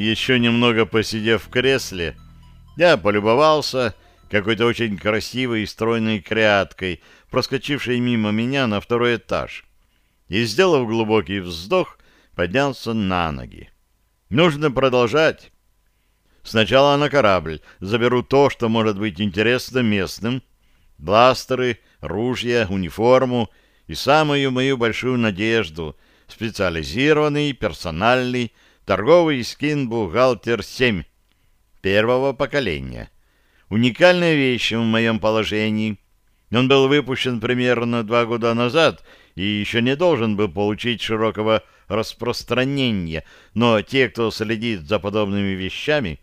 Еще немного посидев в кресле, я полюбовался какой-то очень красивой и стройной кряткой, проскочившей мимо меня на второй этаж, и, сделав глубокий вздох, поднялся на ноги. Нужно продолжать. Сначала на корабль заберу то, что может быть интересно местным, бластеры, ружья, униформу и самую мою большую надежду — специализированный персональный торговый скин «Бухгалтер 7» первого поколения. Уникальная вещь в моем положении. Он был выпущен примерно два года назад и еще не должен был получить широкого распространения, но те, кто следит за подобными вещами,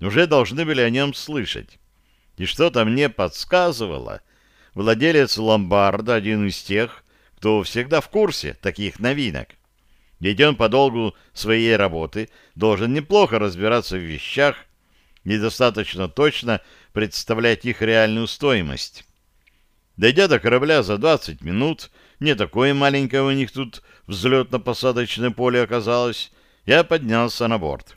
уже должны были о нем слышать. И что-то мне подсказывало, владелец ломбарда один из тех, кто всегда в курсе таких новинок. Ведь он по долгу своей работы должен неплохо разбираться в вещах, недостаточно точно представлять их реальную стоимость. Дойдя до корабля за 20 минут, не такое маленькое у них тут взлетно-посадочное поле оказалось, я поднялся на борт.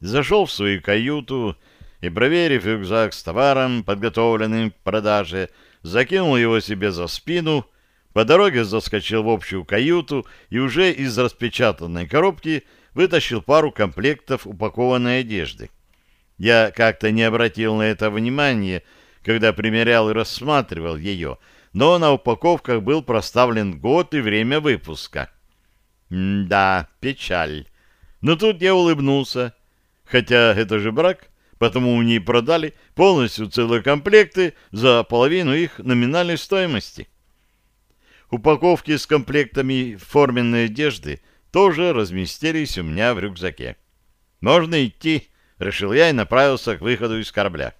Зашел в свою каюту и, проверив рюкзак с товаром, подготовленным к продаже, закинул его себе за спину, по дороге заскочил в общую каюту и уже из распечатанной коробки вытащил пару комплектов упакованной одежды. Я как-то не обратил на это внимания, когда примерял и рассматривал ее, но на упаковках был проставлен год и время выпуска. М да, печаль. Но тут я улыбнулся. Хотя это же брак, потому у ней продали полностью целые комплекты за половину их номинальной стоимости. Упаковки с комплектами форменной одежды тоже разместились у меня в рюкзаке. «Можно идти», — решил я и направился к выходу из корабля.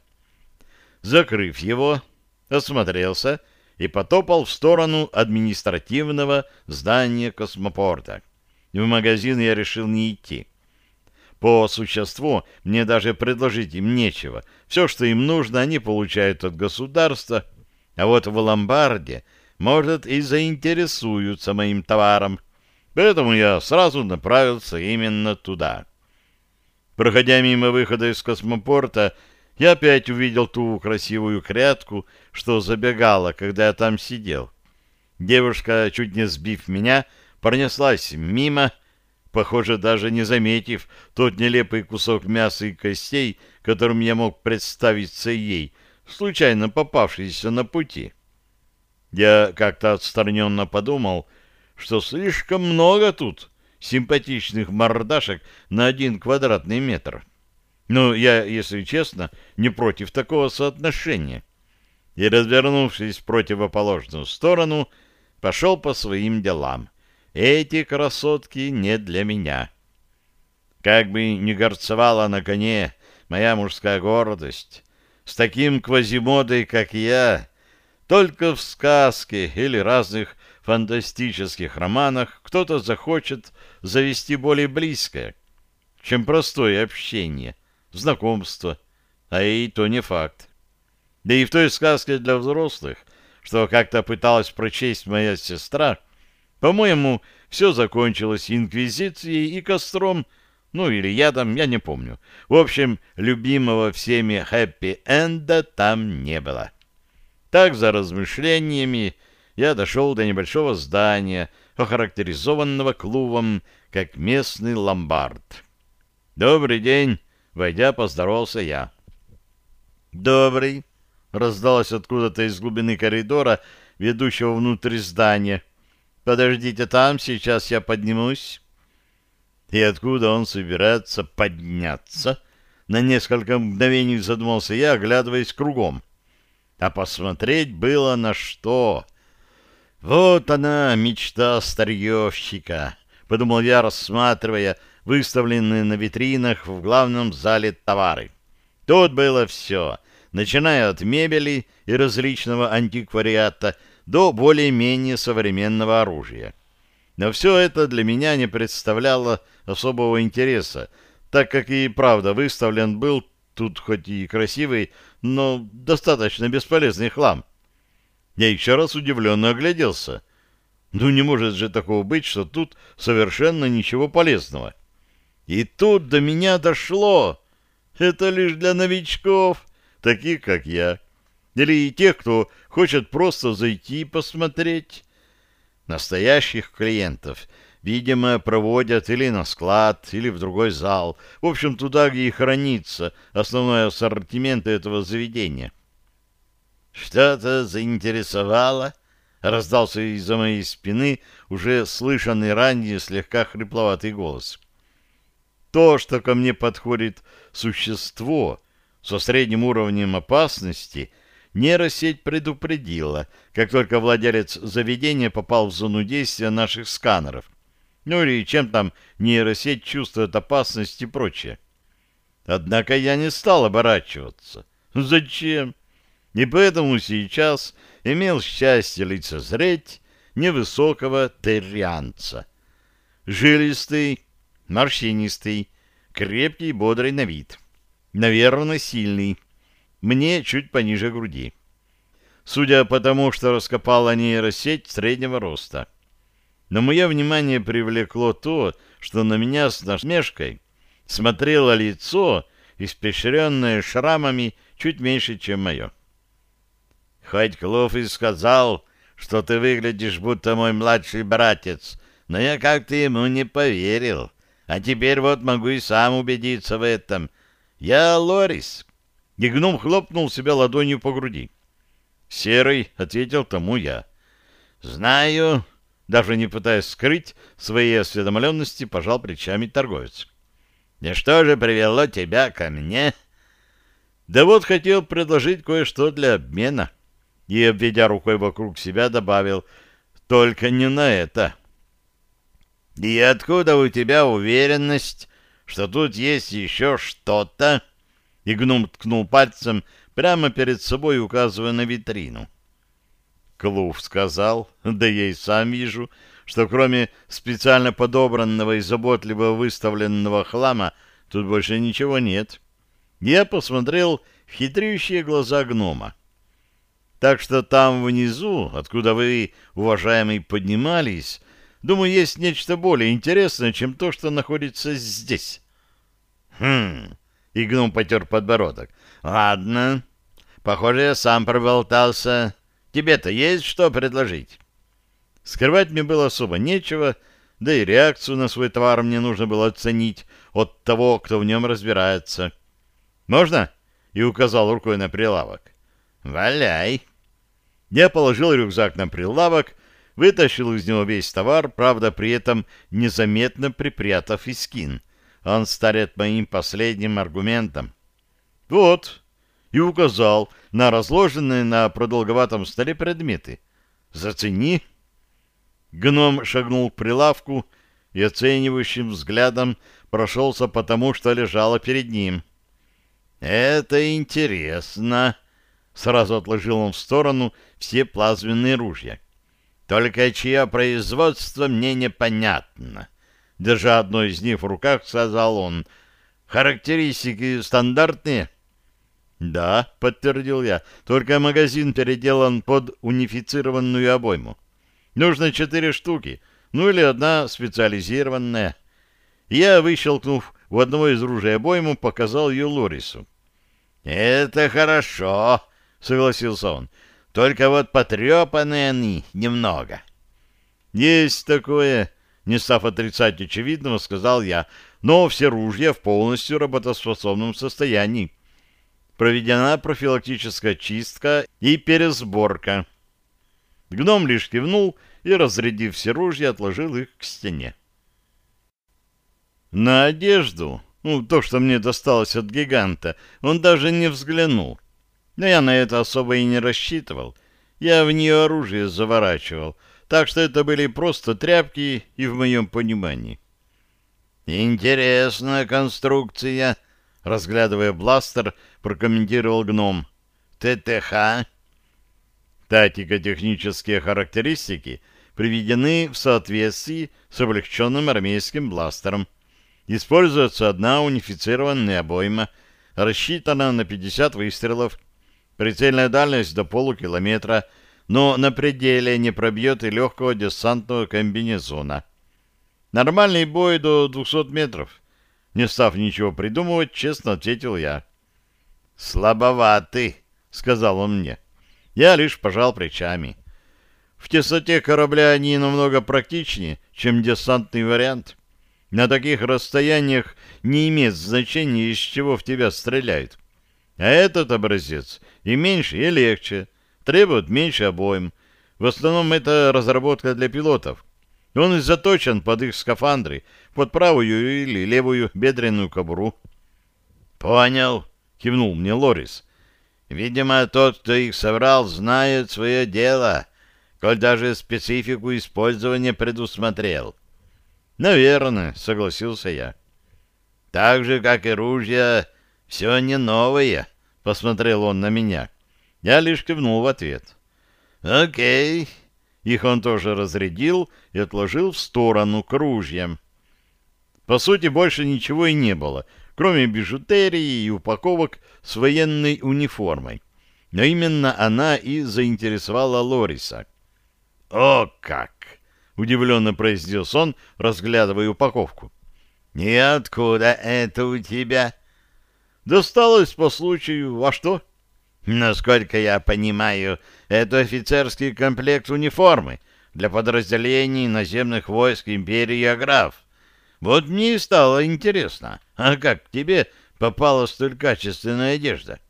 Закрыв его, осмотрелся и потопал в сторону административного здания космопорта. В магазин я решил не идти. По существу мне даже предложить им нечего. Все, что им нужно, они получают от государства. А вот в ломбарде, может, и заинтересуются моим товаром. Поэтому я сразу направился именно туда. Проходя мимо выхода из космопорта, я опять увидел ту красивую крятку, что забегала, когда я там сидел. Девушка, чуть не сбив меня, пронеслась мимо, похоже, даже не заметив тот нелепый кусок мяса и костей, которым я мог представиться ей, случайно попавшийся на пути. Я как-то отстраненно подумал, что слишком много тут симпатичных мордашек на один квадратный метр. Но я, если честно, не против такого соотношения. И, развернувшись в противоположную сторону, пошел по своим делам. Эти красотки не для меня. Как бы ни горцевала на коне моя мужская гордость, с таким квазимодой, как я, только в сказке или разных фантастических романах кто-то захочет завести более близкое, чем простое общение, знакомство, а и то не факт. Да и в той сказке для взрослых, что как-то пыталась прочесть моя сестра, по-моему, все закончилось инквизицией и костром, ну или ядом, я не помню. В общем, любимого всеми хэппи-энда там не было. Так, за размышлениями, я дошел до небольшого здания, охарактеризованного клубом как местный ломбард. «Добрый день!» — войдя, поздоровался я. «Добрый!» — раздалось откуда-то из глубины коридора, ведущего внутрь здания. Подождите там, сейчас я поднимусь. И откуда он собирается подняться? На несколько мгновений задумался я, оглядываясь кругом. А посмотреть было на что. Вот она, мечта старьевщика, подумал я, рассматривая выставленные на витринах в главном зале товары. Тут было все, начиная от мебели и различного антиквариата до более-менее современного оружия. Но все это для меня не представляло особого интереса, так как и правда выставлен был тут хоть и красивый, но достаточно бесполезный хлам. Я еще раз удивленно огляделся. Ну не может же такого быть, что тут совершенно ничего полезного. И тут до меня дошло. Это лишь для новичков, таких как я. Или тех, кто хочет просто зайти и посмотреть. Настоящих клиентов, видимо, проводят или на склад, или в другой зал. В общем, туда, где и хранится основной ассортимент этого заведения. Что-то заинтересовало? Раздался из-за моей спины уже слышанный ранее слегка хрипловатый голос. То, что ко мне подходит существо со средним уровнем опасности — Нейросеть предупредила, как только владелец заведения попал в зону действия наших сканеров. Ну или чем там нейросеть чувствует опасность и прочее. Однако я не стал оборачиваться. Зачем? И поэтому сейчас имел счастье лицезреть невысокого террианца. Жилистый, морщинистый, крепкий бодрый на вид. Наверное, сильный мне чуть пониже груди. Судя по тому, что раскопала нейросеть среднего роста. Но мое внимание привлекло то, что на меня с насмешкой смотрело лицо, испещренное шрамами чуть меньше, чем мое. Хоть Клоф и сказал, что ты выглядишь будто мой младший братец, но я как-то ему не поверил. А теперь вот могу и сам убедиться в этом. Я Лорис, и гном хлопнул себя ладонью по груди. «Серый», — ответил тому я. «Знаю», — даже не пытаясь скрыть своей осведомленности, пожал плечами торговец. «И что же привело тебя ко мне?» «Да вот хотел предложить кое-что для обмена». И, обведя рукой вокруг себя, добавил, «Только не на это». «И откуда у тебя уверенность, что тут есть еще что-то?» и гном ткнул пальцем прямо перед собой, указывая на витрину. Клув сказал, да я и сам вижу, что кроме специально подобранного и заботливо выставленного хлама тут больше ничего нет. Я посмотрел в хитрющие глаза гнома. Так что там внизу, откуда вы, уважаемый, поднимались, думаю, есть нечто более интересное, чем то, что находится здесь. Хм, и гном потер подбородок. «Ладно. Похоже, я сам проболтался. Тебе-то есть что предложить?» Скрывать мне было особо нечего, да и реакцию на свой товар мне нужно было оценить от того, кто в нем разбирается. «Можно?» — и указал рукой на прилавок. «Валяй!» Я положил рюкзак на прилавок, вытащил из него весь товар, правда, при этом незаметно припрятав и скин он станет моим последним аргументом. Вот, и указал на разложенные на продолговатом столе предметы. Зацени. Гном шагнул к прилавку и оценивающим взглядом прошелся по тому, что лежало перед ним. «Это интересно», — сразу отложил он в сторону все плазменные ружья. «Только чье производство мне непонятно. Держа одно из них в руках, сказал он. «Характеристики стандартные?» «Да», — подтвердил я, — «только магазин переделан под унифицированную обойму. Нужно четыре штуки, ну или одна специализированная». Я, выщелкнув в одного из ружей обойму, показал ее Лорису. «Это хорошо», — согласился он. «Только вот потрепанные они немного». «Есть такое», не став отрицать очевидного, сказал я, но все ружья в полностью работоспособном состоянии. Проведена профилактическая чистка и пересборка. Гном лишь кивнул и, разрядив все ружья, отложил их к стене. На одежду, ну, то, что мне досталось от гиганта, он даже не взглянул. Но я на это особо и не рассчитывал. Я в нее оружие заворачивал — так что это были просто тряпки и в моем понимании. «Интересная конструкция», — разглядывая бластер, прокомментировал гном. «ТТХ?» Тактико-технические характеристики приведены в соответствии с облегченным армейским бластером. Используется одна унифицированная обойма, рассчитана на 50 выстрелов, прицельная дальность до полукилометра — но на пределе не пробьет и легкого десантного комбинезона. Нормальный бой до 200 метров. Не став ничего придумывать, честно ответил я. «Слабоватый», — сказал он мне. Я лишь пожал плечами. В тесоте корабля они намного практичнее, чем десантный вариант. На таких расстояниях не имеет значения, из чего в тебя стреляют. А этот образец и меньше, и легче, требует меньше обоим. В основном это разработка для пилотов. Он и заточен под их скафандры, под правую или левую бедренную кобуру. «Понял», — кивнул мне Лорис. «Видимо, тот, кто их собрал, знает свое дело, коль даже специфику использования предусмотрел». «Наверное», — согласился я. «Так же, как и ружья, все не новое», — посмотрел он на меня. Я лишь кивнул в ответ. «Окей». Их он тоже разрядил и отложил в сторону к ружьям. По сути, больше ничего и не было, кроме бижутерии и упаковок с военной униформой. Но именно она и заинтересовала Лориса. «О как!» — удивленно произнес он, разглядывая упаковку. «И откуда это у тебя?» «Досталось по случаю. Во что?» «Насколько я понимаю, это офицерский комплект униформы для подразделений наземных войск империи Аграф. Вот мне и стало интересно, а как к тебе попала столь качественная одежда?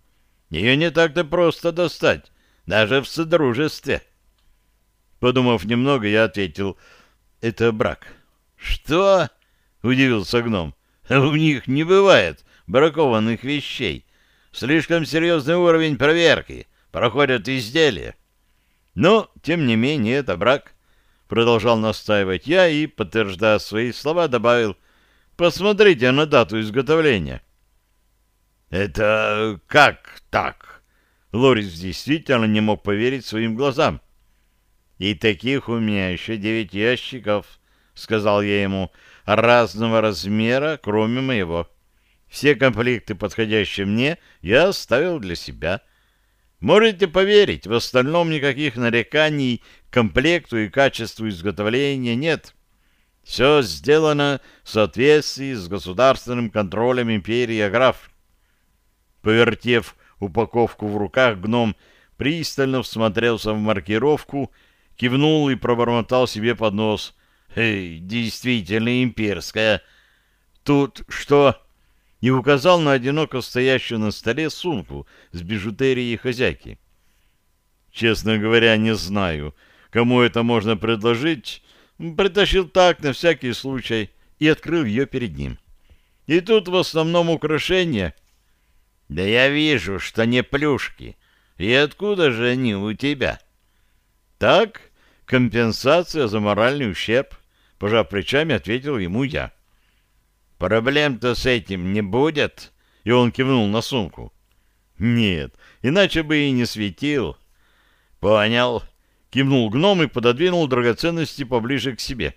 Ее не так-то просто достать, даже в содружестве. Подумав немного, я ответил, это брак. Что? Удивился гном. У них не бывает бракованных вещей. Слишком серьезный уровень проверки. Проходят изделия. Но, тем не менее, это брак. Продолжал настаивать я и, подтверждая свои слова, добавил «Посмотрите на дату изготовления». «Это как так?» Лорис действительно не мог поверить своим глазам. «И таких у меня еще девять ящиков», — сказал я ему, — «разного размера, кроме моего. Все комплекты, подходящие мне, я оставил для себя. Можете поверить, в остальном никаких нареканий к комплекту и качеству изготовления нет. Все сделано в соответствии с государственным контролем империи Аграф. Повертев упаковку в руках, гном пристально всмотрелся в маркировку, кивнул и пробормотал себе под нос. «Эй, действительно имперская! Тут что?» И указал на одиноко стоящую на столе сумку с бижутерией хозяйки. Честно говоря, не знаю, кому это можно предложить. Притащил так, на всякий случай, и открыл ее перед ним. И тут в основном украшения. Да я вижу, что не плюшки. И откуда же они у тебя? Так, компенсация за моральный ущерб, пожав плечами, ответил ему я. Проблем-то с этим не будет? И он кивнул на сумку. Нет, иначе бы и не светил. Понял. Кивнул гном и пододвинул драгоценности поближе к себе.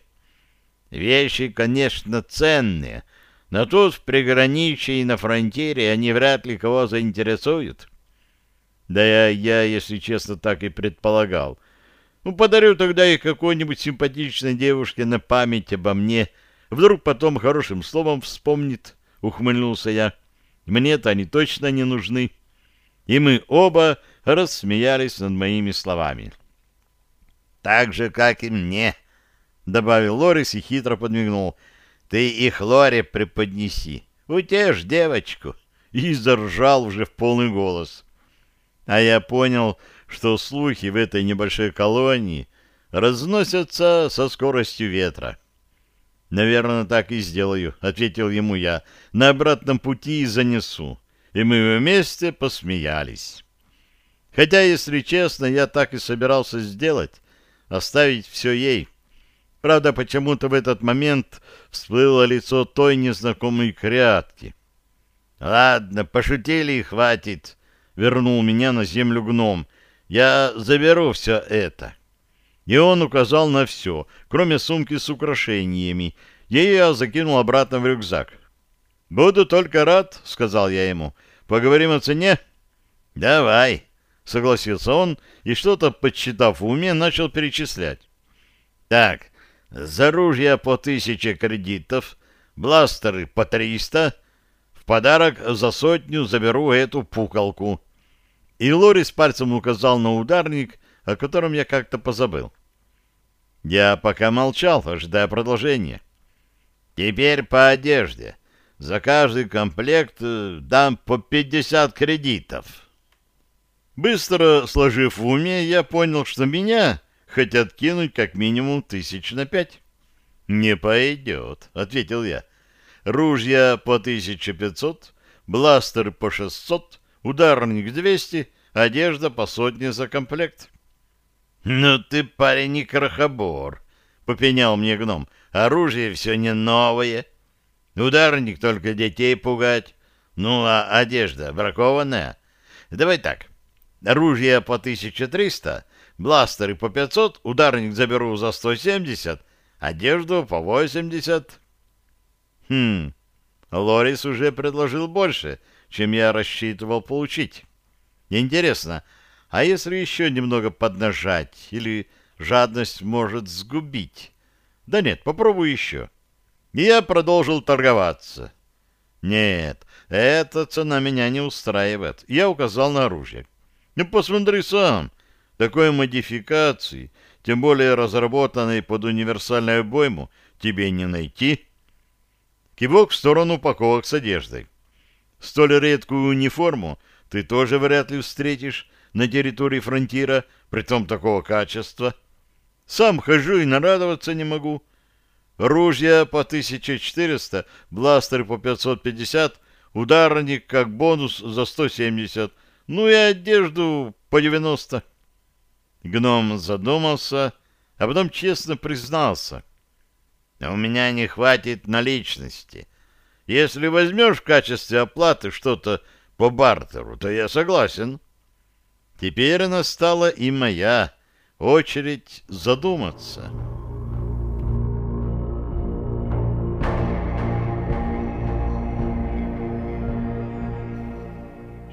Вещи, конечно, ценные, но тут в приграничье и на фронтире они вряд ли кого заинтересуют. Да я, я, если честно, так и предполагал. Ну, подарю тогда их какой-нибудь симпатичной девушке на память обо мне — Вдруг потом хорошим словом вспомнит, ухмыльнулся я. Мне-то они точно не нужны. И мы оба рассмеялись над моими словами. Так же, как и мне, добавил Лорис и хитро подмигнул. Ты их Лоре преподнеси. Утешь девочку. И заржал уже в полный голос. А я понял, что слухи в этой небольшой колонии разносятся со скоростью ветра. «Наверное, так и сделаю», — ответил ему я. «На обратном пути и занесу». И мы вместе посмеялись. Хотя, если честно, я так и собирался сделать, оставить все ей. Правда, почему-то в этот момент всплыло лицо той незнакомой крятки. «Ладно, пошутили и хватит», — вернул меня на землю гном. «Я заберу все это». И он указал на все, кроме сумки с украшениями. Ее я закинул обратно в рюкзак. «Буду только рад», — сказал я ему. «Поговорим о цене?» «Давай», — согласился он и, что-то подсчитав в уме, начал перечислять. «Так, за ружья по тысяче кредитов, бластеры по 300, в подарок за сотню заберу эту пукалку. И Лорис пальцем указал на ударник, о котором я как-то позабыл. Я пока молчал, ожидая продолжения. Теперь по одежде. За каждый комплект э, дам по 50 кредитов. Быстро сложив в уме, я понял, что меня хотят кинуть как минимум тысяч на пять. «Не пойдет», — ответил я. «Ружья по 1500, бластер по 600, ударник 200, одежда по сотне за комплект». «Ну ты, парень, не крохобор», — попенял мне гном. «Оружие все не новое. Ударник только детей пугать. Ну, а одежда бракованная. Давай так. Оружие по 1300, бластеры по 500, ударник заберу за 170, одежду по 80. Хм, Лорис уже предложил больше, чем я рассчитывал получить. Интересно, а если еще немного поднажать, или жадность может сгубить? Да нет, попробую еще. И я продолжил торговаться. Нет, эта цена меня не устраивает. Я указал на оружие. Ну, посмотри сам. Такой модификации, тем более разработанной под универсальную обойму, тебе не найти. Кивок в сторону упаковок с одеждой. Столь редкую униформу ты тоже вряд ли встретишь на территории фронтира, притом такого качества. Сам хожу и нарадоваться не могу. Ружья по 1400, бластер по 550, ударник как бонус за 170, ну и одежду по 90. Гном задумался, а потом честно признался. «У меня не хватит наличности. Если возьмешь в качестве оплаты что-то по бартеру, то я согласен». Теперь настала и моя очередь задуматься.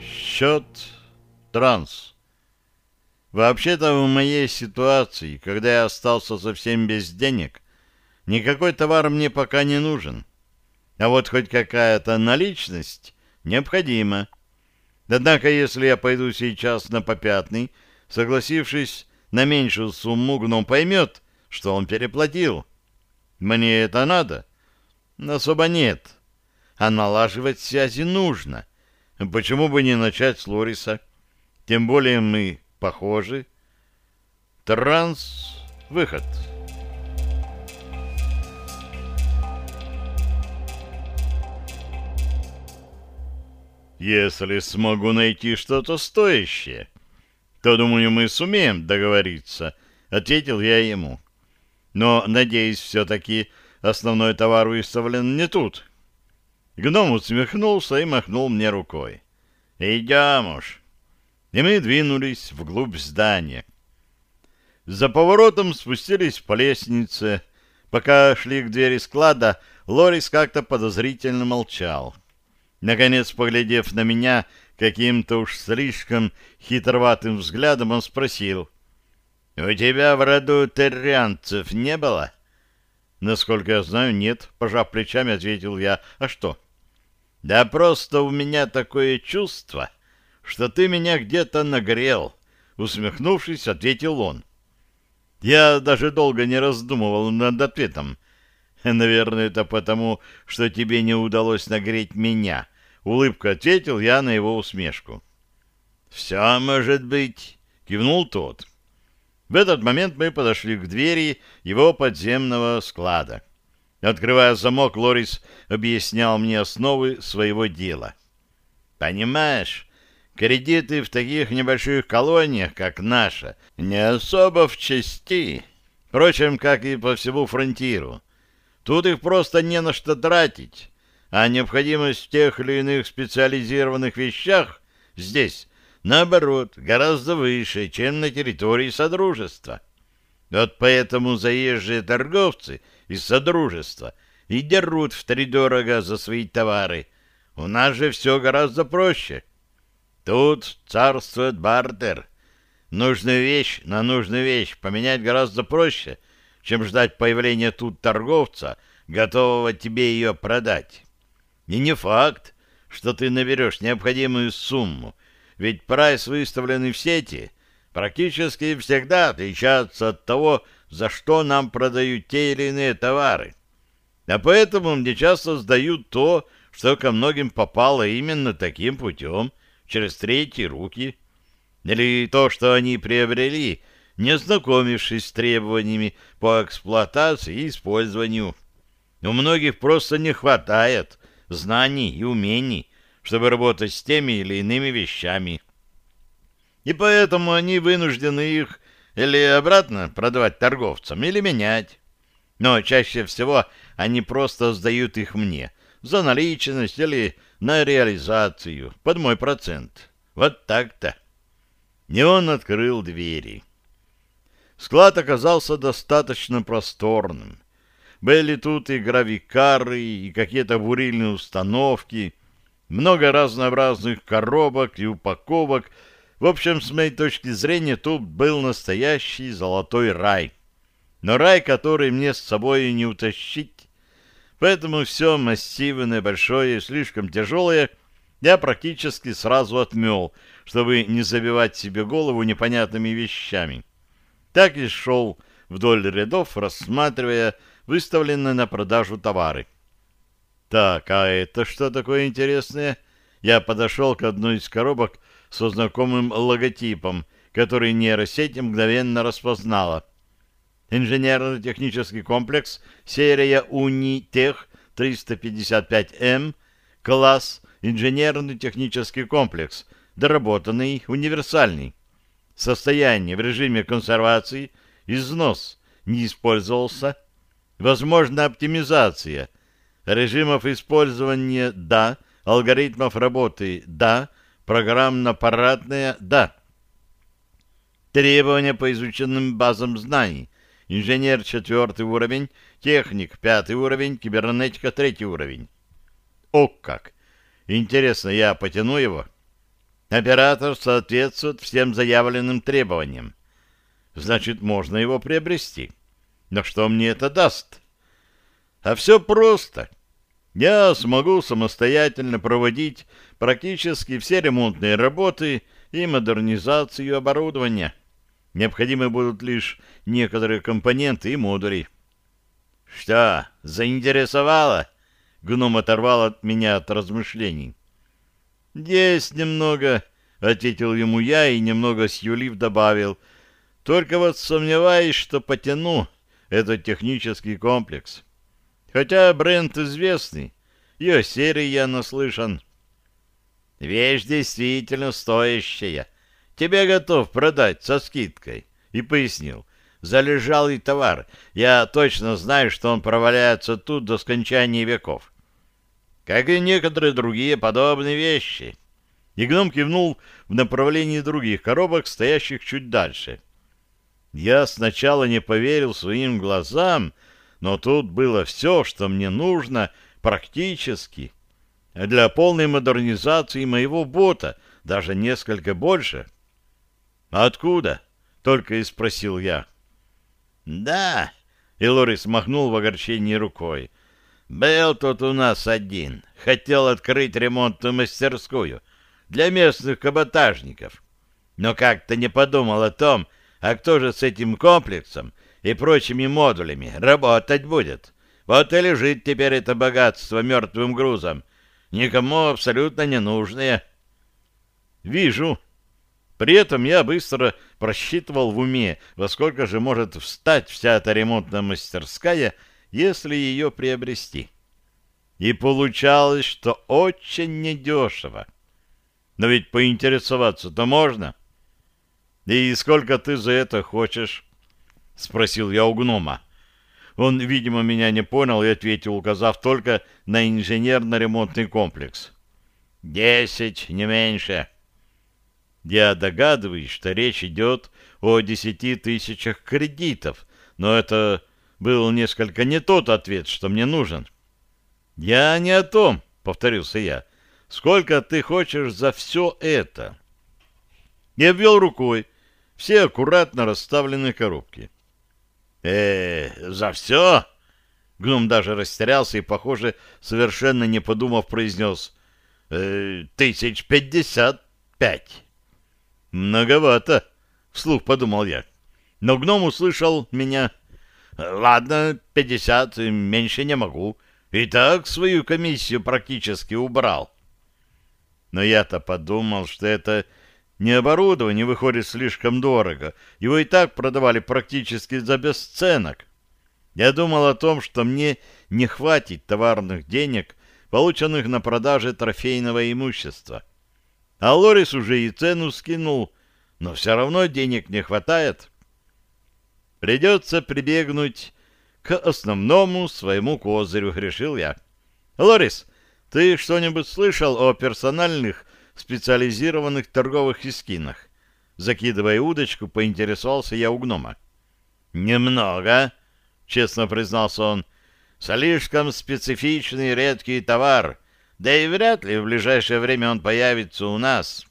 Счет транс. Вообще-то в моей ситуации, когда я остался совсем без денег, никакой товар мне пока не нужен. А вот хоть какая-то наличность необходима. Однако, если я пойду сейчас на попятный, согласившись на меньшую сумму, гном поймет, что он переплатил. Мне это надо? Особо нет. А налаживать связи нужно. Почему бы не начать с Лориса? Тем более мы похожи. Транс. Выход. Если смогу найти что-то стоящее, то, думаю, мы сумеем договориться, — ответил я ему. Но, надеюсь, все-таки основной товар выставлен не тут. Гном усмехнулся и махнул мне рукой. «Идем уж». И мы двинулись вглубь здания. За поворотом спустились по лестнице. Пока шли к двери склада, Лорис как-то подозрительно молчал. Наконец, поглядев на меня каким-то уж слишком хитроватым взглядом, он спросил. — У тебя в роду террианцев не было? — Насколько я знаю, нет, — пожав плечами, ответил я. — А что? — Да просто у меня такое чувство, что ты меня где-то нагрел, — усмехнувшись, ответил он. Я даже долго не раздумывал над ответом. Наверное, это потому, что тебе не удалось нагреть меня. Улыбка ответил я на его усмешку. Все может быть, кивнул тот. В этот момент мы подошли к двери его подземного склада. Открывая замок, Лорис объяснял мне основы своего дела. «Понимаешь, кредиты в таких небольших колониях, как наша, не особо в чести, впрочем, как и по всему фронтиру. Тут их просто не на что тратить, а необходимость в тех или иных специализированных вещах здесь, наоборот, гораздо выше, чем на территории Содружества. Вот поэтому заезжие торговцы из Содружества и дерут втридорого за свои товары. У нас же все гораздо проще. Тут царствует бартер. Нужную вещь на нужную вещь поменять гораздо проще — чем ждать появления тут торговца, готового тебе ее продать. И не факт, что ты наберешь необходимую сумму, ведь прайс, выставленный в сети, практически всегда отличается от того, за что нам продают те или иные товары. А поэтому мне часто сдают то, что ко многим попало именно таким путем, через третьи руки, или то, что они приобрели, не знакомившись с требованиями по эксплуатации и использованию. У многих просто не хватает знаний и умений, чтобы работать с теми или иными вещами. И поэтому они вынуждены их или обратно продавать торговцам, или менять. Но чаще всего они просто сдают их мне за наличность или на реализацию под мой процент. Вот так-то. И он открыл двери. Склад оказался достаточно просторным. Были тут и гравикары, и какие-то бурильные установки, много разнообразных коробок и упаковок. В общем, с моей точки зрения, тут был настоящий золотой рай. Но рай, который мне с собой не утащить. Поэтому все массивное, большое и слишком тяжелое я практически сразу отмел, чтобы не забивать себе голову непонятными вещами. Так и шел вдоль рядов, рассматривая выставленные на продажу товары. Так, а это что такое интересное? Я подошел к одной из коробок со знакомым логотипом, который нейросеть мгновенно распознала. Инженерно-технический комплекс, серия Унитех 355М, класс инженерно-технический комплекс, доработанный, универсальный. Состояние в режиме консервации, износ, не использовался. Возможна оптимизация. Режимов использования – да. Алгоритмов работы – да. Программно-аппаратная – да. Требования по изученным базам знаний. Инженер – четвертый уровень, техник – пятый уровень, кибернетика – третий уровень. О как! Интересно, я потяну его? Оператор соответствует всем заявленным требованиям. Значит, можно его приобрести. Но что мне это даст? А все просто. Я смогу самостоятельно проводить практически все ремонтные работы и модернизацию оборудования. Необходимы будут лишь некоторые компоненты и модули. Что, заинтересовало? Гном оторвал от меня от размышлений. «Есть немного», — ответил ему я и немного сюлив добавил. «Только вот сомневаюсь, что потяну этот технический комплекс. Хотя бренд известный, и серии я наслышан». «Вещь действительно стоящая. Тебе готов продать со скидкой». И пояснил залежалый товар. Я точно знаю, что он проваляется тут до скончания веков. Как и некоторые другие подобные вещи. И гном кивнул в направлении других коробок, стоящих чуть дальше. Я сначала не поверил своим глазам, но тут было все, что мне нужно практически. Для полной модернизации моего бота даже несколько больше. «Откуда?» — только и спросил я. «Да», — Илори смахнул в огорчении рукой. «Был тут у нас один. Хотел открыть ремонтную мастерскую для местных каботажников. Но как-то не подумал о том, а кто же с этим комплексом и прочими модулями работать будет. Вот и лежит теперь это богатство мертвым грузом. Никому абсолютно не нужное». «Вижу», при этом я быстро просчитывал в уме, во сколько же может встать вся эта ремонтная мастерская, если ее приобрести. И получалось, что очень недешево. Но ведь поинтересоваться-то можно. «И сколько ты за это хочешь?» — спросил я у гнома. Он, видимо, меня не понял и ответил, указав только на инженерно-ремонтный комплекс. «Десять, не меньше». Я догадываюсь, что речь идет о десяти тысячах кредитов, но это был несколько не тот ответ, что мне нужен. «Я не о том», — повторился я. «Сколько ты хочешь за все это?» Я ввел рукой все аккуратно расставленные коробки. «Э, за все?» Гном даже растерялся и, похоже, совершенно не подумав, произнес э, «Тысяч пятьдесят пять». «Многовато», — вслух подумал я. Но гном услышал меня. «Ладно, пятьдесят, меньше не могу. И так свою комиссию практически убрал». Но я-то подумал, что это не оборудование выходит слишком дорого. Его и так продавали практически за бесценок. Я думал о том, что мне не хватит товарных денег, полученных на продаже трофейного имущества. А Лорис уже и цену скинул, но все равно денег не хватает. Придется прибегнуть к основному своему козырю, решил я. Лорис, ты что-нибудь слышал о персональных специализированных торговых искинах? Закидывая удочку, поинтересовался я у гнома. Немного, честно признался он. Слишком специфичный редкий товар, да и вряд ли в ближайшее время он появится у нас.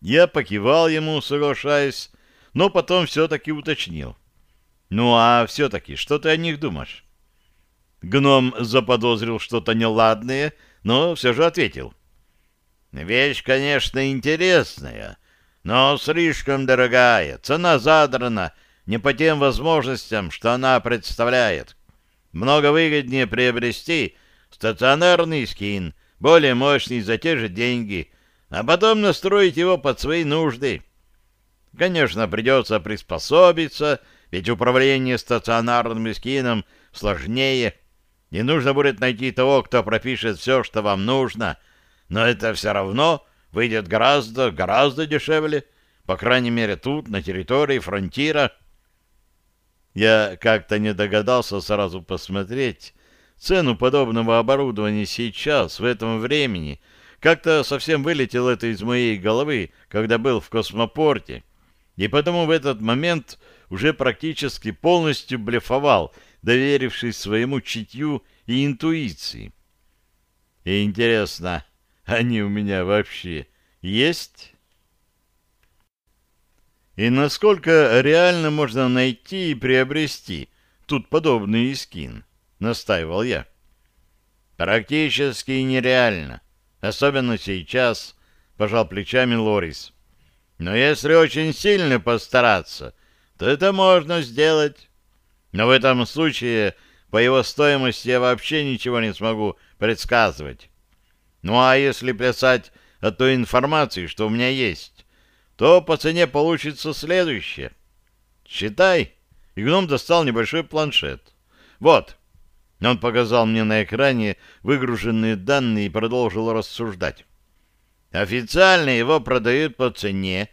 Я покивал ему, соглашаясь, но потом все-таки уточнил. Ну а все-таки, что ты о них думаешь? Гном заподозрил что-то неладное, но все же ответил. Вещь, конечно, интересная, но слишком дорогая, цена задрана не по тем возможностям, что она представляет. Много выгоднее приобрести стационарный скин, более мощный за те же деньги, а потом настроить его под свои нужды. Конечно, придется приспособиться, ведь управление стационарным скином сложнее, и нужно будет найти того, кто пропишет все, что вам нужно, но это все равно выйдет гораздо, гораздо дешевле, по крайней мере тут, на территории фронтира. Я как-то не догадался сразу посмотреть цену подобного оборудования сейчас, в этом времени. Как-то совсем вылетело это из моей головы, когда был в космопорте. И потому в этот момент уже практически полностью блефовал, доверившись своему чутью и интуиции. И интересно, они у меня вообще есть? И насколько реально можно найти и приобрести тут подобный скин, настаивал я. Практически нереально, особенно сейчас, пожал плечами Лорис. Но если очень сильно постараться, то это можно сделать. Но в этом случае по его стоимости я вообще ничего не смогу предсказывать. Ну а если плясать от той информации, что у меня есть, то по цене получится следующее. Считай. И гном достал небольшой планшет. Вот. Он показал мне на экране выгруженные данные и продолжил рассуждать. Официально его продают по цене,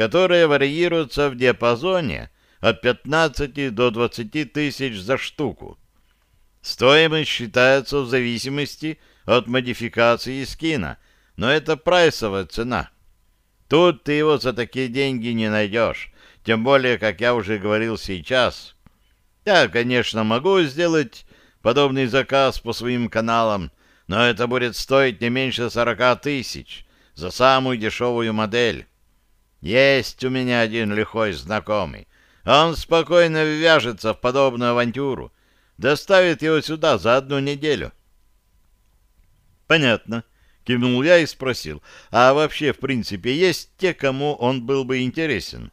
которая варьируется в диапазоне от 15 до 20 тысяч за штуку. Стоимость считается в зависимости от модификации скина, но это прайсовая цена. Тут ты его за такие деньги не найдешь. Тем более, как я уже говорил сейчас. Я, конечно, могу сделать подобный заказ по своим каналам, но это будет стоить не меньше сорока тысяч за самую дешевую модель. Есть у меня один лихой знакомый. Он спокойно ввяжется в подобную авантюру. Доставит его сюда за одну неделю. Понятно. Кивнул я и спросил, а вообще, в принципе, есть те, кому он был бы интересен?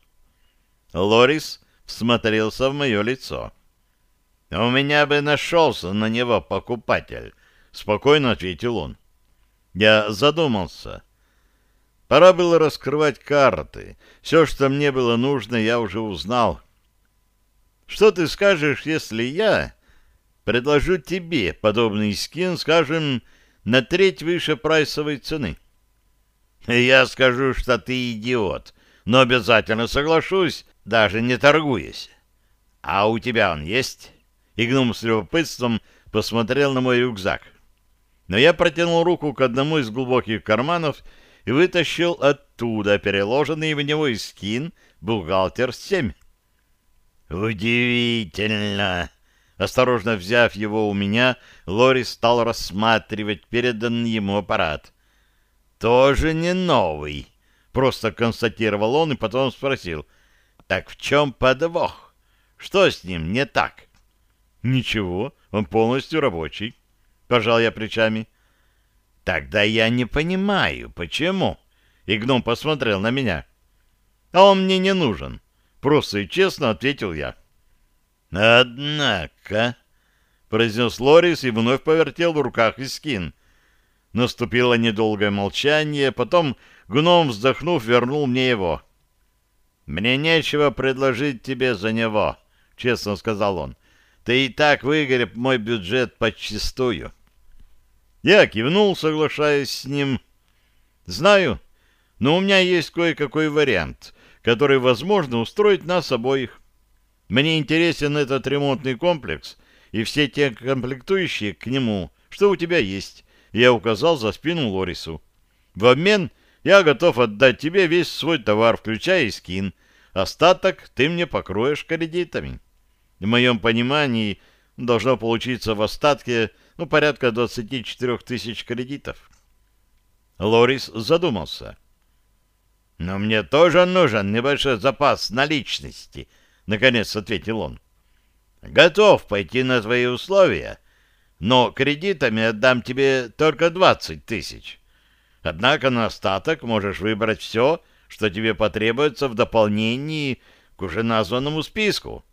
Лорис всмотрелся в мое лицо. «У меня бы нашелся на него покупатель», — спокойно ответил он. Я задумался. Пора было раскрывать карты. Все, что мне было нужно, я уже узнал. Что ты скажешь, если я предложу тебе подобный скин, скажем, на треть выше прайсовой цены. Я скажу, что ты идиот, но обязательно соглашусь, даже не торгуясь. А у тебя он есть? И гном с любопытством посмотрел на мой рюкзак. Но я протянул руку к одному из глубоких карманов и вытащил оттуда переложенный в него скин «Бухгалтер 7». «Удивительно!» Осторожно взяв его у меня, Лори стал рассматривать переданный ему аппарат. «Тоже не новый», — просто констатировал он и потом спросил. «Так в чем подвох? Что с ним не так?» Ничего, он полностью рабочий. Пожал я плечами. Тогда я не понимаю, почему. И гном посмотрел на меня. А он мне не нужен. Просто и честно ответил я. Однако, произнес Лорис и вновь повертел в руках Искин. Наступило недолгое молчание, потом гном, вздохнув, вернул мне его. «Мне нечего предложить тебе за него», — честно сказал он. «Ты и так выгореб мой бюджет подчистую». Я кивнул, соглашаясь с ним. «Знаю, но у меня есть кое-какой вариант, который, возможно, устроит нас обоих. Мне интересен этот ремонтный комплекс и все те комплектующие к нему, что у тебя есть». Я указал за спину Лорису. «В обмен я готов отдать тебе весь свой товар, включая и скин. Остаток ты мне покроешь кредитами. В моем понимании должно получиться в остатке ну, порядка 24 тысяч кредитов. Лорис задумался. «Но мне тоже нужен небольшой запас наличности», — наконец ответил он. «Готов пойти на твои условия, но кредитами отдам тебе только 20 тысяч. Однако на остаток можешь выбрать все, что тебе потребуется в дополнении к уже названному списку.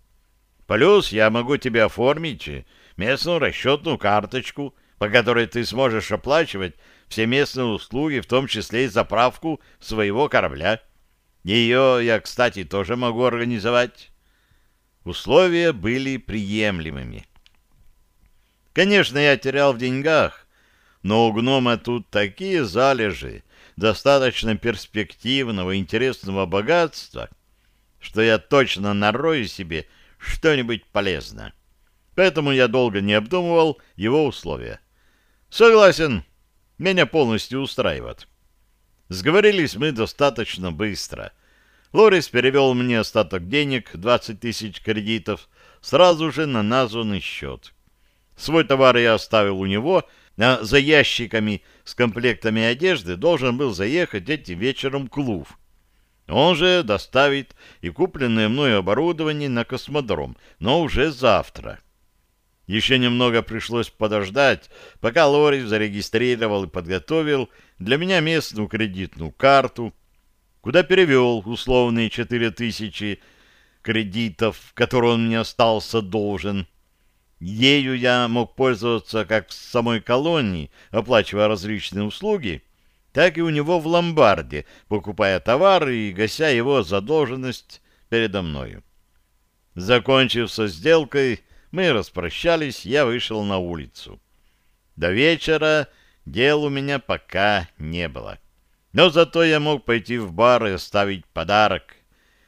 Плюс я могу тебе оформить местную расчетную карточку, по которой ты сможешь оплачивать все местные услуги, в том числе и заправку своего корабля. Ее я, кстати, тоже могу организовать. Условия были приемлемыми. Конечно, я терял в деньгах, но у гнома тут такие залежи достаточно перспективного интересного богатства, что я точно нарою себе что-нибудь полезное. Поэтому я долго не обдумывал его условия. Согласен, меня полностью устраивает. Сговорились мы достаточно быстро. Лорис перевел мне остаток денег, 20 тысяч кредитов, сразу же на названный счет. Свой товар я оставил у него — а за ящиками с комплектами одежды должен был заехать этим вечером клуб. Он же доставит и купленное мною оборудование на космодром, но уже завтра. Еще немного пришлось подождать, пока Лорис зарегистрировал и подготовил для меня местную кредитную карту, куда перевел условные четыре тысячи кредитов, которые он мне остался должен. Ею я мог пользоваться как в самой колонии, оплачивая различные услуги, так и у него в ломбарде, покупая товары и гася его задолженность передо мною. Закончив со сделкой, мы распрощались, я вышел на улицу. До вечера дел у меня пока не было. Но зато я мог пойти в бар и оставить подарок.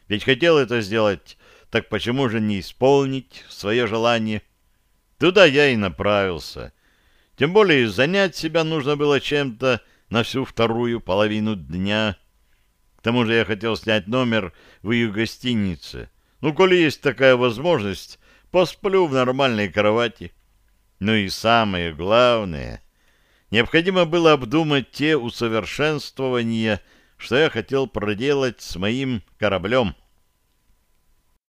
Ведь хотел это сделать, так почему же не исполнить свое желание? Туда я и направился. Тем более занять себя нужно было чем-то на всю вторую половину дня. К тому же я хотел снять номер в ее гостинице. Ну, коли есть такая возможность, посплю в нормальной кровати. Ну и самое главное, необходимо было обдумать те усовершенствования, что я хотел проделать с моим кораблем.